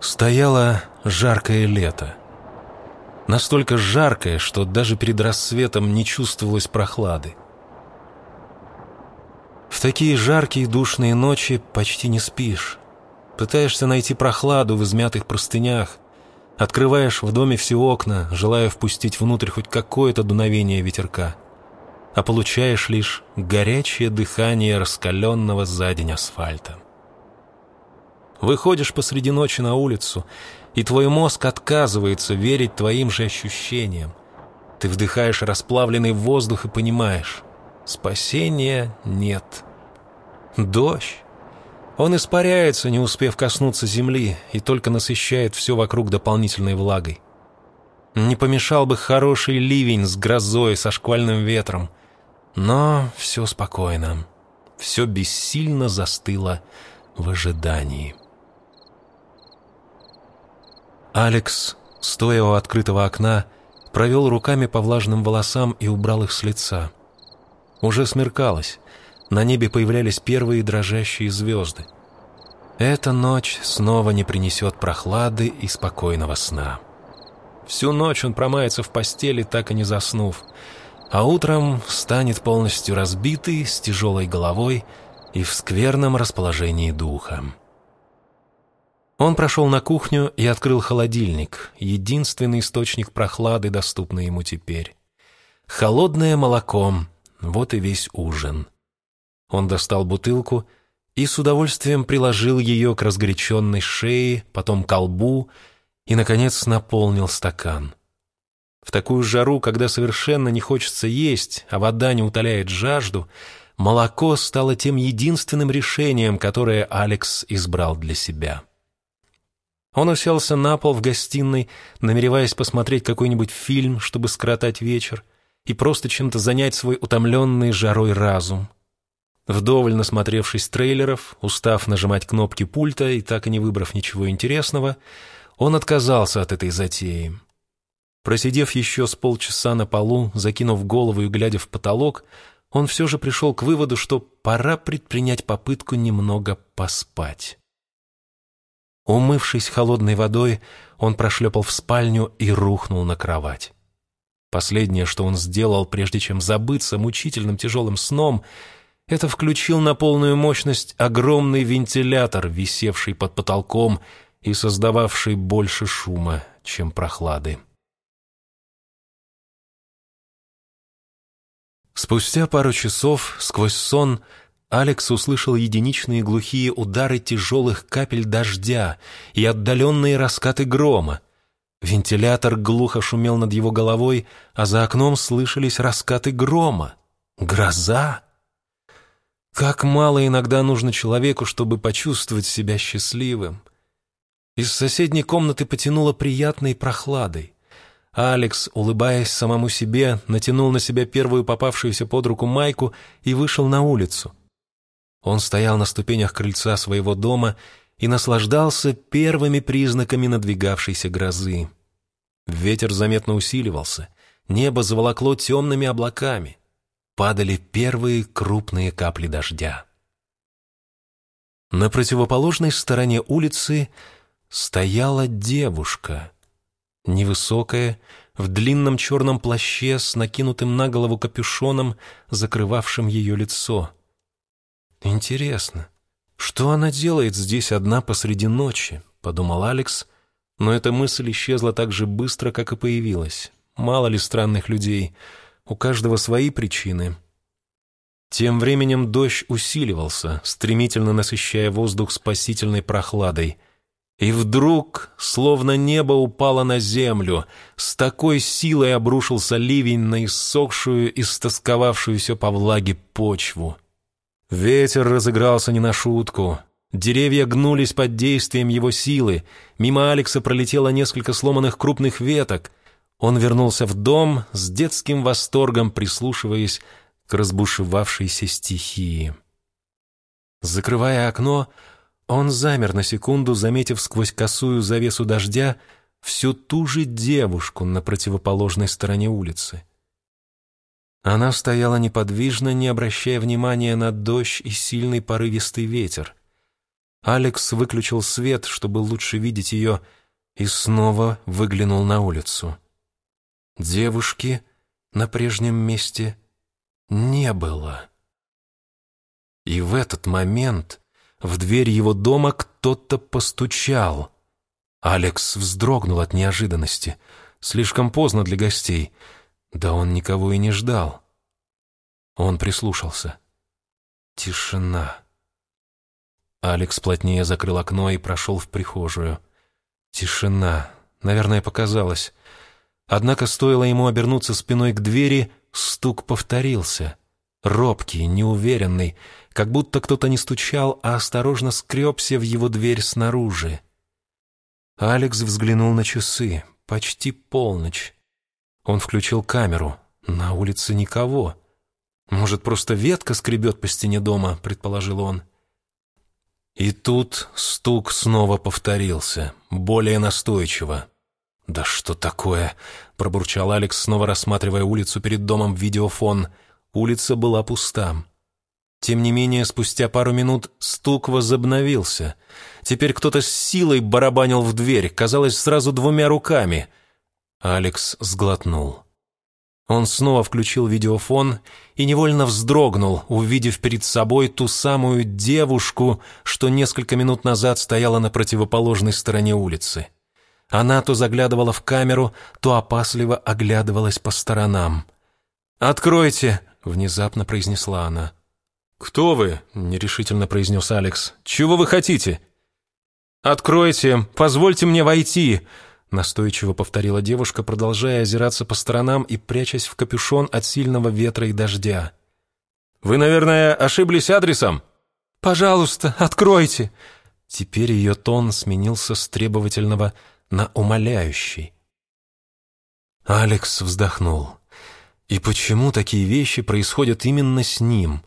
Стояло жаркое лето. Настолько жаркое, что даже перед рассветом не чувствовалось прохлады. В такие жаркие душные ночи почти не спишь. Пытаешься найти прохладу в измятых простынях, открываешь в доме все окна, желая впустить внутрь хоть какое-то дуновение ветерка, а получаешь лишь горячее дыхание раскаленного за день асфальта. Выходишь посреди ночи на улицу, и твой мозг отказывается верить твоим же ощущениям. Ты вдыхаешь расплавленный воздух и понимаешь, спасения нет. Дождь. Он испаряется, не успев коснуться земли, и только насыщает все вокруг дополнительной влагой. Не помешал бы хороший ливень с грозой, со шквальным ветром. Но все спокойно. Все бессильно застыло в ожидании. Алекс, стоя у открытого окна, провел руками по влажным волосам и убрал их с лица. Уже смеркалось, на небе появлялись первые дрожащие звезды. Эта ночь снова не принесет прохлады и спокойного сна. Всю ночь он промается в постели, так и не заснув, а утром станет полностью разбитый, с тяжелой головой и в скверном расположении духа. Он прошел на кухню и открыл холодильник, единственный источник прохлады, доступный ему теперь. Холодное молоко — вот и весь ужин. Он достал бутылку и с удовольствием приложил ее к разгоряченной шее, потом к колбу и, наконец, наполнил стакан. В такую жару, когда совершенно не хочется есть, а вода не утоляет жажду, молоко стало тем единственным решением, которое Алекс избрал для себя. Он уселся на пол в гостиной, намереваясь посмотреть какой-нибудь фильм, чтобы скоротать вечер, и просто чем-то занять свой утомленный жарой разум. Вдоволь насмотревшись трейлеров, устав нажимать кнопки пульта и так и не выбрав ничего интересного, он отказался от этой затеи. Просидев еще с полчаса на полу, закинув голову и глядя в потолок, он все же пришел к выводу, что пора предпринять попытку немного поспать. Умывшись холодной водой, он прошлепал в спальню и рухнул на кровать. Последнее, что он сделал, прежде чем забыться мучительным тяжелым сном, это включил на полную мощность огромный вентилятор, висевший под потолком и создававший больше шума, чем прохлады. Спустя пару часов сквозь сон Алекс услышал единичные глухие удары тяжелых капель дождя и отдаленные раскаты грома. Вентилятор глухо шумел над его головой, а за окном слышались раскаты грома. Гроза? Как мало иногда нужно человеку, чтобы почувствовать себя счастливым. Из соседней комнаты потянуло приятной прохладой. Алекс, улыбаясь самому себе, натянул на себя первую попавшуюся под руку майку и вышел на улицу. Он стоял на ступенях крыльца своего дома и наслаждался первыми признаками надвигавшейся грозы. Ветер заметно усиливался, небо заволокло темными облаками. Падали первые крупные капли дождя. На противоположной стороне улицы стояла девушка, невысокая, в длинном черном плаще с накинутым на голову капюшоном, закрывавшим ее лицо. «Интересно, что она делает здесь одна посреди ночи?» — подумал Алекс, но эта мысль исчезла так же быстро, как и появилась. Мало ли странных людей, у каждого свои причины. Тем временем дождь усиливался, стремительно насыщая воздух спасительной прохладой. И вдруг, словно небо упало на землю, с такой силой обрушился ливень на иссохшую и стосковавшуюся по влаге почву. Ветер разыгрался не на шутку. Деревья гнулись под действием его силы. Мимо Алекса пролетело несколько сломанных крупных веток. Он вернулся в дом с детским восторгом, прислушиваясь к разбушевавшейся стихии. Закрывая окно, он замер на секунду, заметив сквозь косую завесу дождя всю ту же девушку на противоположной стороне улицы. Она стояла неподвижно, не обращая внимания на дождь и сильный порывистый ветер. Алекс выключил свет, чтобы лучше видеть ее, и снова выглянул на улицу. Девушки на прежнем месте не было. И в этот момент в дверь его дома кто-то постучал. Алекс вздрогнул от неожиданности. Слишком поздно для гостей. Да он никого и не ждал. Он прислушался. Тишина. Алекс плотнее закрыл окно и прошел в прихожую. Тишина. Наверное, показалось. Однако стоило ему обернуться спиной к двери, стук повторился. Робкий, неуверенный, как будто кто-то не стучал, а осторожно скребся в его дверь снаружи. Алекс взглянул на часы. Почти полночь. Он включил камеру. На улице никого. «Может, просто ветка скребет по стене дома», — предположил он. И тут стук снова повторился, более настойчиво. «Да что такое?» — пробурчал Алекс, снова рассматривая улицу перед домом в видеофон. Улица была пуста. Тем не менее, спустя пару минут стук возобновился. Теперь кто-то с силой барабанил в дверь, казалось, сразу двумя руками. Алекс сглотнул. Он снова включил видеофон и невольно вздрогнул, увидев перед собой ту самую девушку, что несколько минут назад стояла на противоположной стороне улицы. Она то заглядывала в камеру, то опасливо оглядывалась по сторонам. «Откройте!» — внезапно произнесла она. «Кто вы?» — нерешительно произнес Алекс. «Чего вы хотите?» «Откройте! Позвольте мне войти!» Настойчиво повторила девушка, продолжая озираться по сторонам и прячась в капюшон от сильного ветра и дождя. «Вы, наверное, ошиблись адресом?» «Пожалуйста, откройте!» Теперь ее тон сменился с требовательного на умоляющий. Алекс вздохнул. И почему такие вещи происходят именно с ним?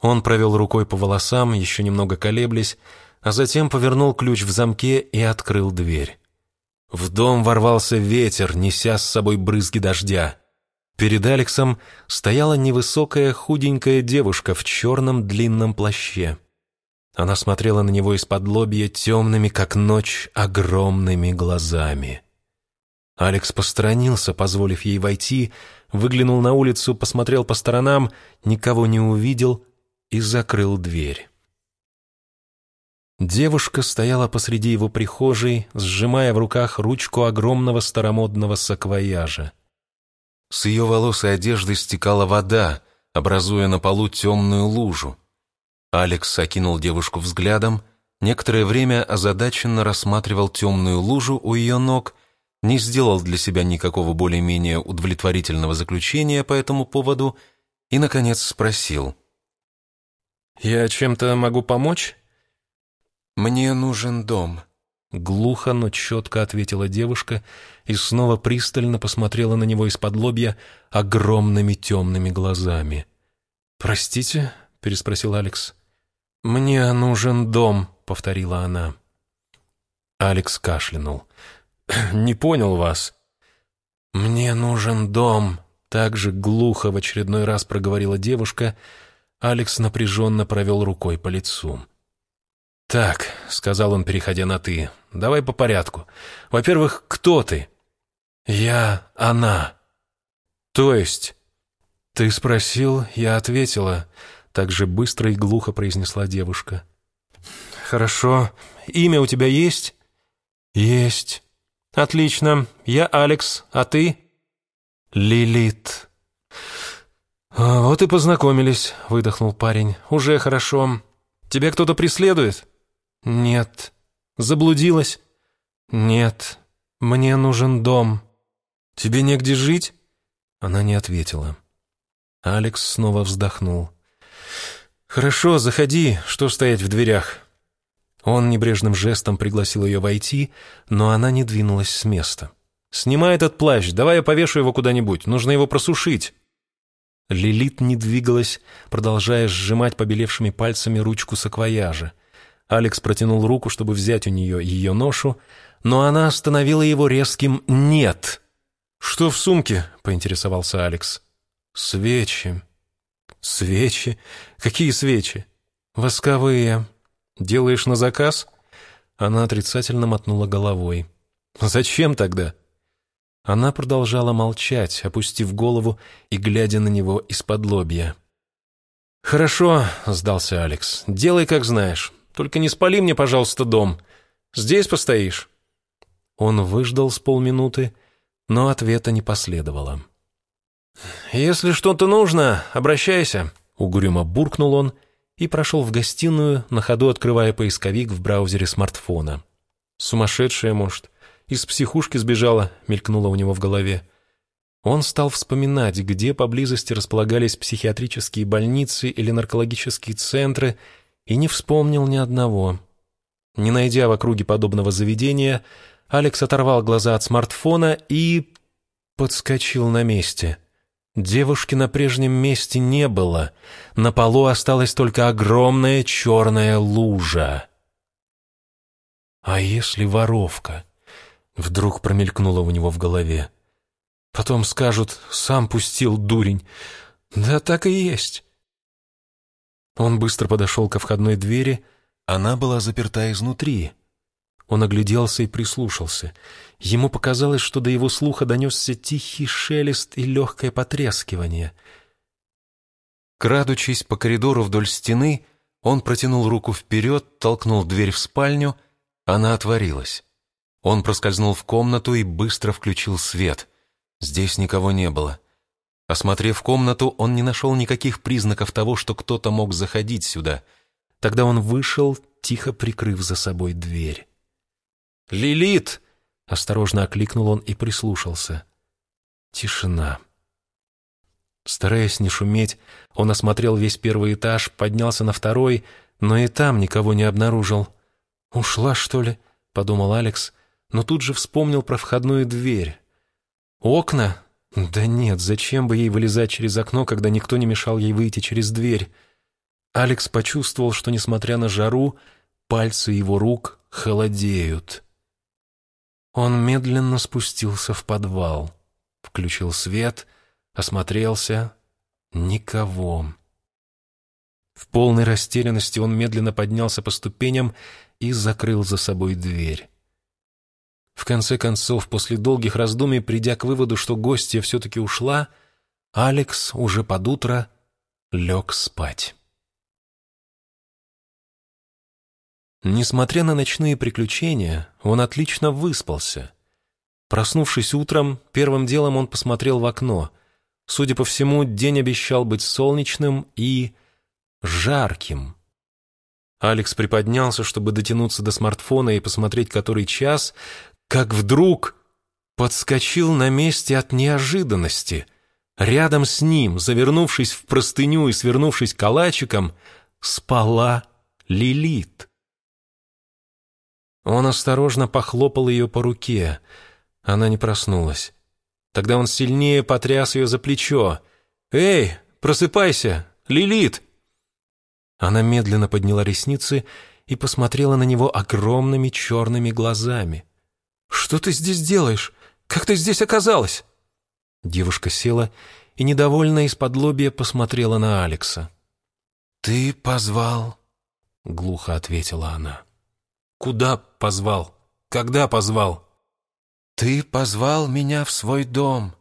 Он провел рукой по волосам, еще немного колеблясь, а затем повернул ключ в замке и открыл дверь. В дом ворвался ветер, неся с собой брызги дождя. Перед Алексом стояла невысокая худенькая девушка в черном длинном плаще. Она смотрела на него из-под лобья темными, как ночь, огромными глазами. Алекс посторонился, позволив ей войти, выглянул на улицу, посмотрел по сторонам, никого не увидел и закрыл дверь. Девушка стояла посреди его прихожей, сжимая в руках ручку огромного старомодного саквояжа. С ее волос и одежды стекала вода, образуя на полу темную лужу. Алекс окинул девушку взглядом, некоторое время озадаченно рассматривал темную лужу у ее ног, не сделал для себя никакого более-менее удовлетворительного заключения по этому поводу и, наконец, спросил. «Я чем-то могу помочь?» «Мне нужен дом», — глухо, но четко ответила девушка и снова пристально посмотрела на него из-под лобья огромными темными глазами. «Простите?» — переспросил Алекс. «Мне нужен дом», — повторила она. Алекс кашлянул. «Не понял вас». «Мне нужен дом», — так же глухо в очередной раз проговорила девушка. Алекс напряженно провел рукой по лицу. «Так», — сказал он, переходя на «ты», — «давай по порядку. Во-первых, кто ты?» «Я она». «То есть?» «Ты спросил, я ответила», — так же быстро и глухо произнесла девушка. «Хорошо. Имя у тебя есть?» «Есть». «Отлично. Я Алекс, а ты?» «Лилит». «А, «Вот и познакомились», — выдохнул парень. «Уже хорошо. Тебя кто-то преследует?» «Нет». «Заблудилась?» «Нет. Мне нужен дом». «Тебе негде жить?» Она не ответила. Алекс снова вздохнул. «Хорошо, заходи, что стоять в дверях?» Он небрежным жестом пригласил ее войти, но она не двинулась с места. «Снимай этот плащ, давай я повешу его куда-нибудь, нужно его просушить». Лилит не двигалась, продолжая сжимать побелевшими пальцами ручку саквояжа. Алекс протянул руку, чтобы взять у нее ее ношу, но она остановила его резким «нет». «Что в сумке?» — поинтересовался Алекс. «Свечи». «Свечи? Какие свечи?» «Восковые». Делаешь на заказ?» Она отрицательно мотнула головой. «Зачем тогда?» Она продолжала молчать, опустив голову и глядя на него из-под лобья. «Хорошо», — сдался Алекс, — «делай, как знаешь. Только не спали мне, пожалуйста, дом. Здесь постоишь». Он выждал с полминуты, но ответа не последовало. «Если что-то нужно, обращайся», — угрюмо буркнул он и прошел в гостиную, на ходу открывая поисковик в браузере смартфона. «Сумасшедшая, может, из психушки сбежала», — мелькнуло у него в голове. Он стал вспоминать, где поблизости располагались психиатрические больницы или наркологические центры, и не вспомнил ни одного. Не найдя в округе подобного заведения, Алекс оторвал глаза от смартфона и... подскочил на месте. Девушки на прежнем месте не было. На полу осталась только огромная черная лужа. «А если воровка?» Вдруг промелькнуло у него в голове. Потом скажут, сам пустил дурень. Да так и есть. Он быстро подошел ко входной двери. Она была заперта изнутри. Он огляделся и прислушался. Ему показалось, что до его слуха донесся тихий шелест и легкое потрескивание. Крадучись по коридору вдоль стены, он протянул руку вперед, толкнул дверь в спальню. Она отворилась. Он проскользнул в комнату и быстро включил свет. Здесь никого не было. Осмотрев комнату, он не нашел никаких признаков того, что кто-то мог заходить сюда. Тогда он вышел, тихо прикрыв за собой дверь. «Лилит!» — осторожно окликнул он и прислушался. Тишина. Стараясь не шуметь, он осмотрел весь первый этаж, поднялся на второй, но и там никого не обнаружил. «Ушла, что ли?» — подумал Алекс, но тут же вспомнил про входную дверь. Окна? Да нет, зачем бы ей вылезать через окно, когда никто не мешал ей выйти через дверь? Алекс почувствовал, что, несмотря на жару, пальцы его рук холодеют. Он медленно спустился в подвал, включил свет, осмотрелся. Никого. В полной растерянности он медленно поднялся по ступеням и закрыл за собой дверь. В конце концов, после долгих раздумий, придя к выводу, что гостья все-таки ушла, Алекс уже под утро лег спать. Несмотря на ночные приключения, он отлично выспался. Проснувшись утром, первым делом он посмотрел в окно. Судя по всему, день обещал быть солнечным и жарким. Алекс приподнялся, чтобы дотянуться до смартфона и посмотреть, который час, как вдруг подскочил на месте от неожиданности. Рядом с ним, завернувшись в простыню и свернувшись калачиком, спала Лилит. Он осторожно похлопал ее по руке. Она не проснулась. Тогда он сильнее потряс ее за плечо. «Эй, просыпайся! Лилит!» Она медленно подняла ресницы и посмотрела на него огромными черными глазами. «Что ты здесь делаешь? Как ты здесь оказалась?» Девушка села и, недовольно из-под лобья, посмотрела на Алекса. «Ты позвал?» — глухо ответила она. «Куда позвал? Когда позвал?» «Ты позвал меня в свой дом».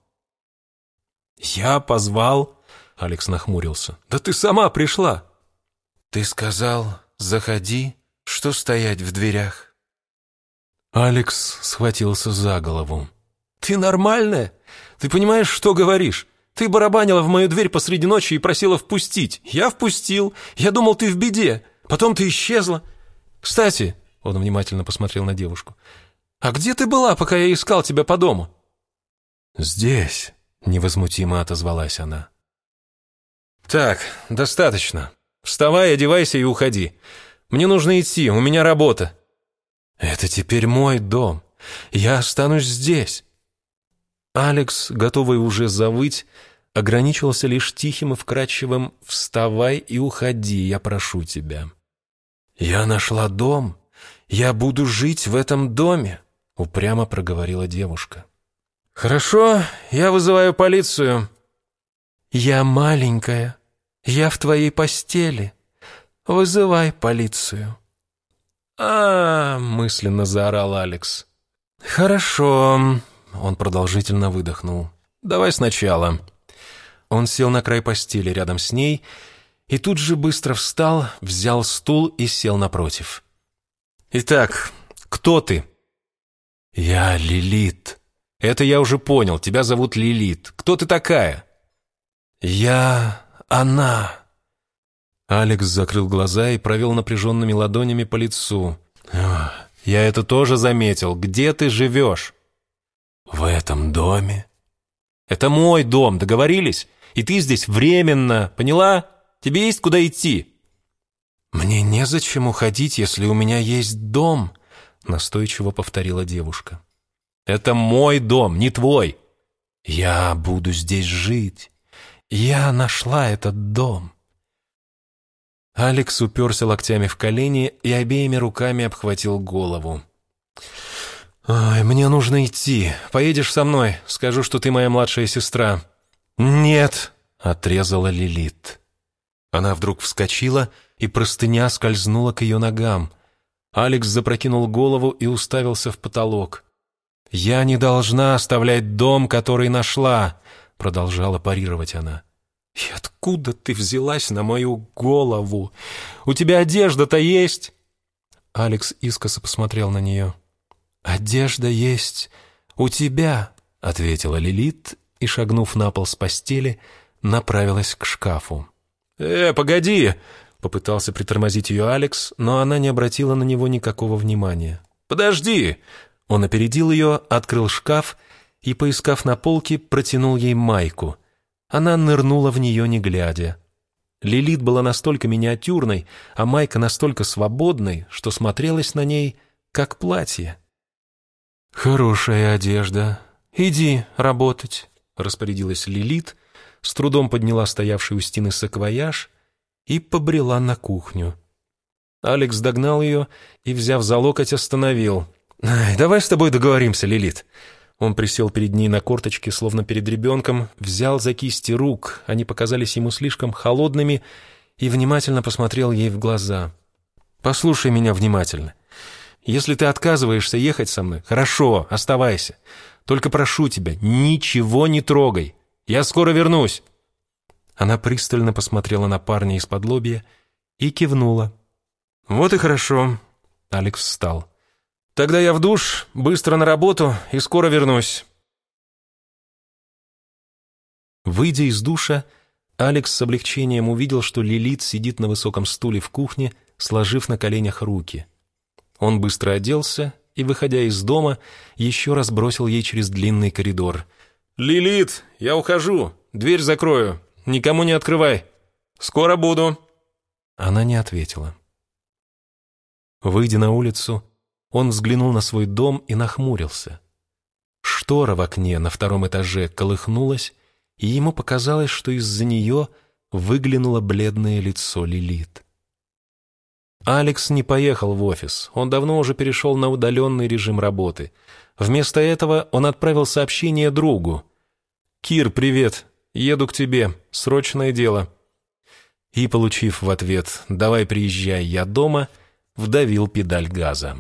«Я позвал?» — Алекс нахмурился. «Да ты сама пришла!» «Ты сказал, заходи, что стоять в дверях?» Алекс схватился за голову. «Ты нормальная? Ты понимаешь, что говоришь? Ты барабанила в мою дверь посреди ночи и просила впустить. Я впустил. Я думал, ты в беде. Потом ты исчезла. Кстати, он внимательно посмотрел на девушку. А где ты была, пока я искал тебя по дому? Здесь, невозмутимо отозвалась она. Так, достаточно. Вставай, одевайся и уходи. Мне нужно идти, у меня работа. «Это теперь мой дом. Я останусь здесь». Алекс, готовый уже завыть, ограничился лишь тихим и вкрадчивым «Вставай и уходи, я прошу тебя». «Я нашла дом. Я буду жить в этом доме», — упрямо проговорила девушка. «Хорошо, я вызываю полицию». «Я маленькая. Я в твоей постели. Вызывай полицию». А мысленно заорал Алекс. «Хорошо», — он продолжительно выдохнул. «Давай сначала». Он сел на край постели рядом с ней и тут же быстро встал, взял стул и сел напротив. «Итак, кто ты?» «Я Лилит». «Это я уже понял, тебя зовут Лилит. Кто ты такая?» «Я... она...» Алекс закрыл глаза и провел напряженными ладонями по лицу. «Я это тоже заметил. Где ты живешь?» «В этом доме». «Это мой дом, договорились? И ты здесь временно, поняла? Тебе есть куда идти». «Мне незачем уходить, если у меня есть дом», настойчиво повторила девушка. «Это мой дом, не твой». «Я буду здесь жить. Я нашла этот дом». Алекс уперся локтями в колени и обеими руками обхватил голову. «Ой, мне нужно идти. Поедешь со мной? Скажу, что ты моя младшая сестра». «Нет», — отрезала Лилит. Она вдруг вскочила, и простыня скользнула к ее ногам. Алекс запрокинул голову и уставился в потолок. «Я не должна оставлять дом, который нашла», — продолжала парировать она. «И откуда ты взялась на мою голову? У тебя одежда-то есть?» Алекс искоса посмотрел на нее. «Одежда есть у тебя», — ответила Лилит и, шагнув на пол с постели, направилась к шкафу. «Э, погоди!» — попытался притормозить ее Алекс, но она не обратила на него никакого внимания. «Подожди!» Он опередил ее, открыл шкаф и, поискав на полке, протянул ей майку — она нырнула в нее, не глядя. Лилит была настолько миниатюрной, а майка настолько свободной, что смотрелась на ней, как платье. «Хорошая одежда. Иди работать», — распорядилась Лилит, с трудом подняла стоявший у стены саквояж и побрела на кухню. Алекс догнал ее и, взяв за локоть, остановил. «Давай с тобой договоримся, Лилит. Он присел перед ней на корточке, словно перед ребенком, взял за кисти рук, они показались ему слишком холодными, и внимательно посмотрел ей в глаза. «Послушай меня внимательно. Если ты отказываешься ехать со мной, хорошо, оставайся. Только прошу тебя, ничего не трогай. Я скоро вернусь». Она пристально посмотрела на парня из-под лобья и кивнула. «Вот и хорошо». Алекс встал. Тогда я в душ, быстро на работу и скоро вернусь. Выйдя из душа, Алекс с облегчением увидел, что Лилит сидит на высоком стуле в кухне, сложив на коленях руки. Он быстро оделся и, выходя из дома, еще раз бросил ей через длинный коридор. «Лилит, я ухожу. Дверь закрою. Никому не открывай. Скоро буду». Она не ответила. Выйдя на улицу, он взглянул на свой дом и нахмурился. Штора в окне на втором этаже колыхнулась, и ему показалось, что из-за нее выглянуло бледное лицо Лилит. Алекс не поехал в офис, он давно уже перешел на удаленный режим работы. Вместо этого он отправил сообщение другу. «Кир, привет, еду к тебе, срочное дело». И, получив в ответ «давай приезжай, я дома», вдавил педаль газа.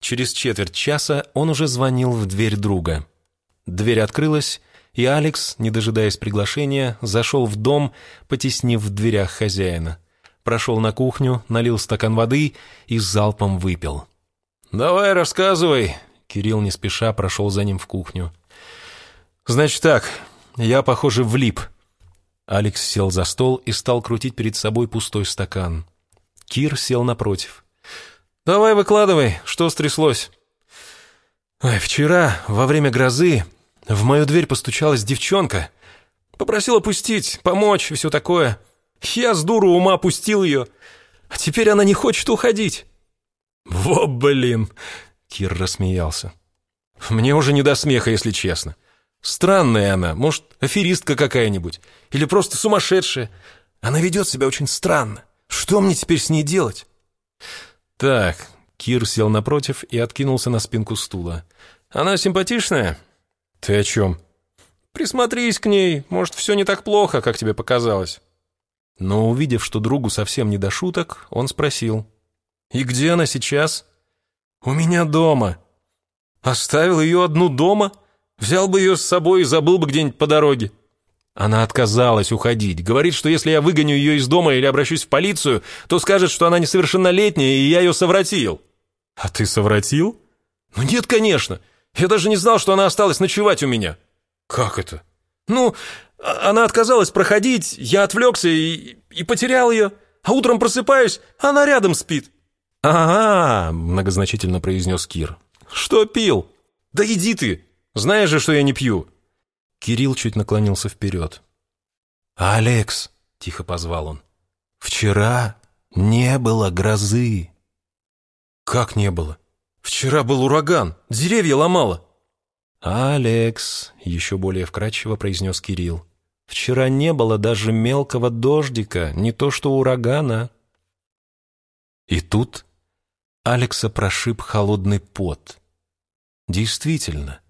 Через четверть часа он уже звонил в дверь друга. Дверь открылась, и Алекс, не дожидаясь приглашения, зашел в дом, потеснив в дверях хозяина. Прошел на кухню, налил стакан воды и залпом выпил. «Давай, рассказывай!» Кирилл не спеша прошел за ним в кухню. «Значит так, я, похоже, влип». Алекс сел за стол и стал крутить перед собой пустой стакан. Кир сел напротив. «Давай выкладывай, что стряслось?» Ой, «Вчера, во время грозы, в мою дверь постучалась девчонка. Попросила пустить, помочь все такое. Я с дуру ума пустил ее, а теперь она не хочет уходить». «Во, блин!» — Кир рассмеялся. «Мне уже не до смеха, если честно. Странная она, может, аферистка какая-нибудь, или просто сумасшедшая. Она ведет себя очень странно. Что мне теперь с ней делать?» «Так», — Кир сел напротив и откинулся на спинку стула. «Она симпатичная?» «Ты о чем?» «Присмотрись к ней, может, все не так плохо, как тебе показалось». Но увидев, что другу совсем не до шуток, он спросил. «И где она сейчас?» «У меня дома». «Оставил ее одну дома? Взял бы ее с собой и забыл бы где-нибудь по дороге». Она отказалась уходить. Говорит, что если я выгоню ее из дома или обращусь в полицию, то скажет, что она несовершеннолетняя, и я ее совратил. А ты совратил? Ну нет, конечно. Я даже не знал, что она осталась ночевать у меня. Как это? Ну, а, она отказалась проходить, я отвлекся и, и потерял ее. А утром просыпаюсь, она рядом спит. «Ага», — многозначительно произнес Кир. «Что пил?» «Да иди ты! Знаешь же, что я не пью!» Кирилл чуть наклонился вперед. «Алекс!» — тихо позвал он. «Вчера не было грозы». «Как не было? Вчера был ураган, деревья ломало». «Алекс!» — еще более вкрадчиво произнес Кирилл. «Вчера не было даже мелкого дождика, не то что урагана». И тут Алекса прошиб холодный пот. Действительно,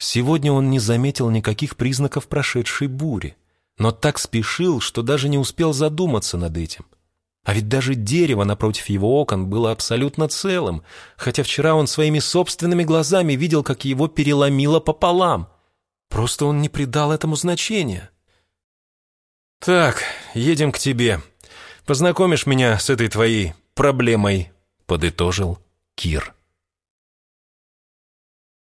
сегодня он не заметил никаких признаков прошедшей бури, но так спешил, что даже не успел задуматься над этим. А ведь даже дерево напротив его окон было абсолютно целым, хотя вчера он своими собственными глазами видел, как его переломило пополам. Просто он не придал этому значения. «Так, едем к тебе. Познакомишь меня с этой твоей проблемой», — подытожил Кир.